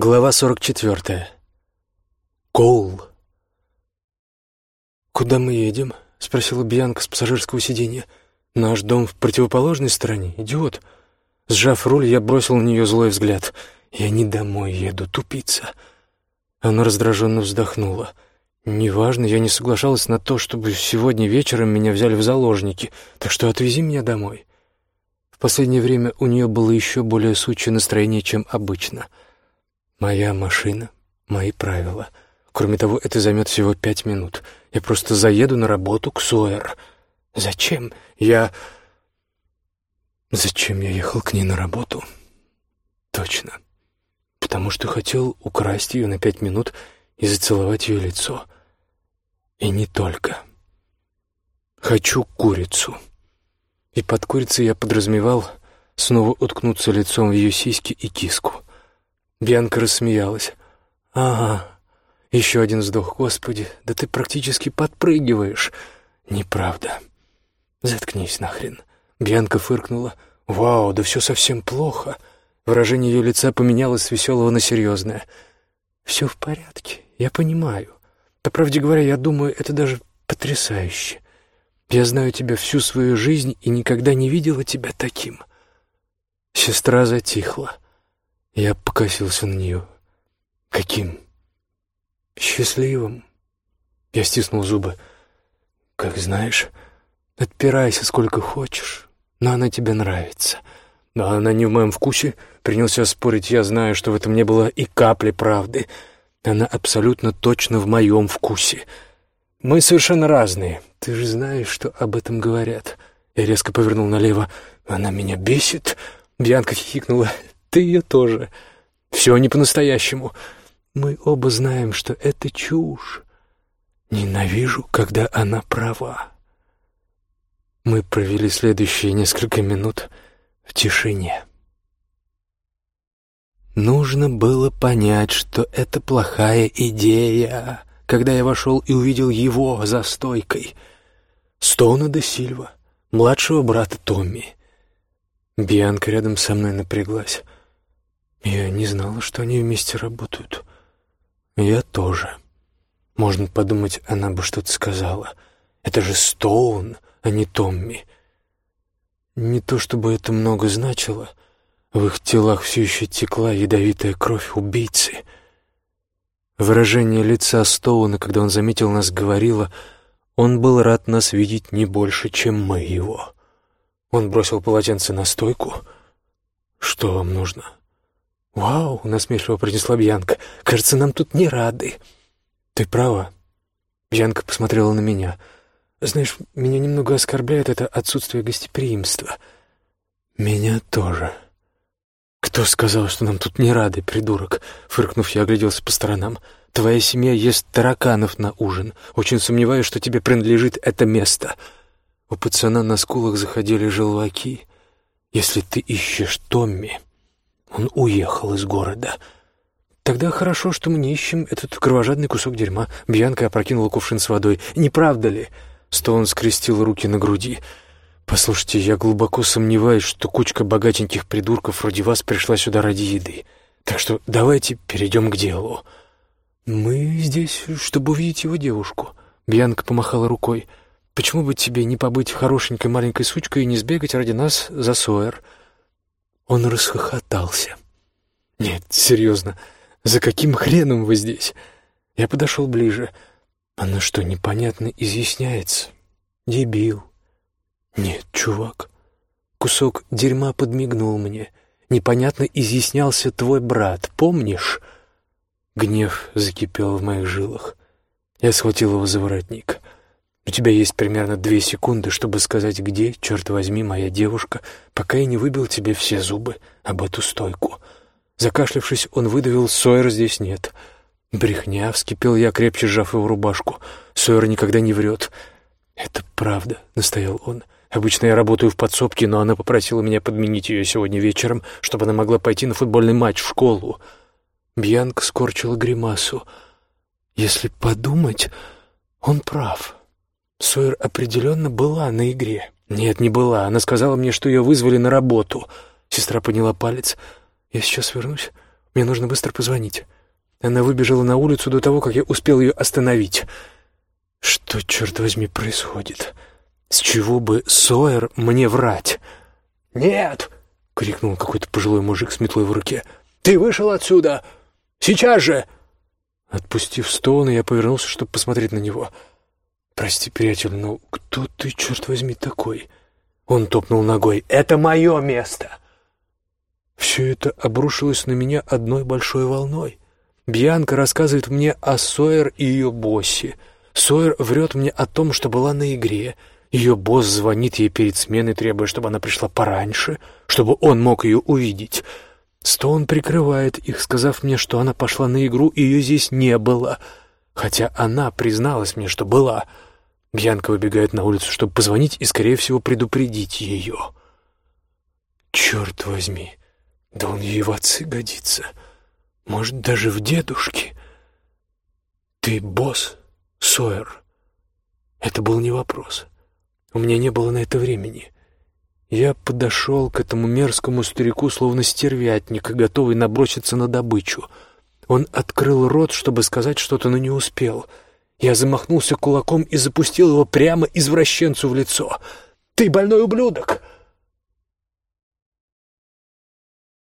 Глава 44. Коул. «Куда мы едем?» — спросила Бьянка с пассажирского сиденья. «Наш дом в противоположной стороне, идиот». Сжав руль, я бросил на нее злой взгляд. «Я не домой еду, тупица». Она раздраженно вздохнула. «Неважно, я не соглашалась на то, чтобы сегодня вечером меня взяли в заложники, так что отвези меня домой». В последнее время у нее было еще более сучье настроение, чем обычно — Моя машина, мои правила. Кроме того, это займет всего пять минут. Я просто заеду на работу к Сойер. Зачем? Я... Зачем я ехал к ней на работу? Точно. Потому что хотел украсть ее на пять минут и зацеловать ее лицо. И не только. Хочу курицу. И под курицей я подразумевал снова уткнуться лицом в ее сиськи и киску. Бьянка рассмеялась. «Ага, еще один вздох, Господи, да ты практически подпрыгиваешь». «Неправда. Заткнись нахрен». Бьянка фыркнула. «Вау, да все совсем плохо». Выражение ее лица поменялось с веселого на серьезное. «Все в порядке, я понимаю. По правде говоря, я думаю, это даже потрясающе. Я знаю тебя всю свою жизнь и никогда не видела тебя таким». Сестра затихла. Я покосился на нее. «Каким?» «Счастливым». Я стиснул зубы. «Как знаешь, отпирайся сколько хочешь, но она тебе нравится». «Но она не в моем вкусе», — принялся спорить. «Я знаю, что в этом не было и капли правды. Она абсолютно точно в моем вкусе. Мы совершенно разные. Ты же знаешь, что об этом говорят». Я резко повернул налево. «Она меня бесит». Бьянка хихикнула. Ты ее тоже. Все не по-настоящему. Мы оба знаем, что это чушь. Ненавижу, когда она права. Мы провели следующие несколько минут в тишине. Нужно было понять, что это плохая идея, когда я вошел и увидел его за стойкой. Стоуна де Сильва, младшего брата Томми. Бианка рядом со мной напряглась. Я не знала, что они вместе работают. Я тоже. Можно подумать, она бы что-то сказала. Это же Стоун, а не Томми. Не то чтобы это много значило. В их телах все еще текла ядовитая кровь убийцы. Выражение лица Стоуна, когда он заметил нас, говорило, он был рад нас видеть не больше, чем мы его. Он бросил полотенце на стойку. «Что вам нужно?» «Вау!» — насмешливо принесла Бьянка. «Кажется, нам тут не рады». «Ты права». Бьянка посмотрела на меня. «Знаешь, меня немного оскорбляет это отсутствие гостеприимства». «Меня тоже». «Кто сказал, что нам тут не рады, придурок?» Фыркнув, я огляделся по сторонам. «Твоя семья ест тараканов на ужин. Очень сомневаюсь, что тебе принадлежит это место». У пацана на скулах заходили желваки. «Если ты ищешь Томми...» Он уехал из города. Тогда хорошо, что мы не ищем этот кровожадный кусок дерьма. Бьянка опрокинула кувшин с водой. Не правда ли? Стоун скрестил руки на груди. «Послушайте, я глубоко сомневаюсь, что кучка богатеньких придурков вроде вас пришла сюда ради еды. Так что давайте перейдем к делу». «Мы здесь, чтобы увидеть его девушку». Бьянка помахала рукой. «Почему бы тебе не побыть хорошенькой маленькой сучкой и не сбегать ради нас за Сойер?» Он расхохотался. «Нет, серьезно, за каким хреном вы здесь?» Я подошел ближе. «Она что, непонятно изъясняется?» «Дебил». «Нет, чувак». Кусок дерьма подмигнул мне. «Непонятно изъяснялся твой брат, помнишь?» Гнев закипел в моих жилах. Я схватил его за воротник. У тебя есть примерно две секунды, чтобы сказать, где, черт возьми, моя девушка, пока я не выбил тебе все зубы об эту стойку. Закашлявшись, он выдавил, Сойер здесь нет. Брехня, вскипел я, крепче сжав его рубашку. Сойер никогда не врет. Это правда, настоял он. Обычно я работаю в подсобке, но она попросила меня подменить ее сегодня вечером, чтобы она могла пойти на футбольный матч в школу. Бьянка скорчила гримасу. Если подумать, он прав. Сойер определенно была на игре. Нет, не была. Она сказала мне, что ее вызвали на работу. Сестра подняла палец. Я сейчас вернусь. Мне нужно быстро позвонить». Она выбежала на улицу до того, как я успел ее остановить. Что, черт возьми, происходит? С чего бы Сойер мне врать? «Нет!» — крикнул какой-то пожилой мужик с метлой в руке. «Ты вышел отсюда! Сейчас же!» Отпустив Стоуна, я повернулся, чтобы посмотреть на него. «Прости, приятель, но кто ты, черт возьми, такой?» Он топнул ногой. «Это мое место!» Все это обрушилось на меня одной большой волной. Бьянка рассказывает мне о Сойер и ее боссе. Сойер врет мне о том, что была на игре. Ее босс звонит ей перед сменой, требуя, чтобы она пришла пораньше, чтобы он мог ее увидеть. Стоун прикрывает их, сказав мне, что она пошла на игру, и ее здесь не было. Хотя она призналась мне, что была. Бьянка выбегает на улицу, чтобы позвонить и, скорее всего, предупредить ее. Черт возьми, да он ей в отцы годится. — может, даже в дедушке. Ты босс, Сойер. Это был не вопрос. У меня не было на это времени. Я подошел к этому мерзкому старику, словно стервятник, готовый наброситься на добычу. Он открыл рот, чтобы сказать что-то, но не успел. Я замахнулся кулаком и запустил его прямо извращенцу в лицо. «Ты больной ублюдок!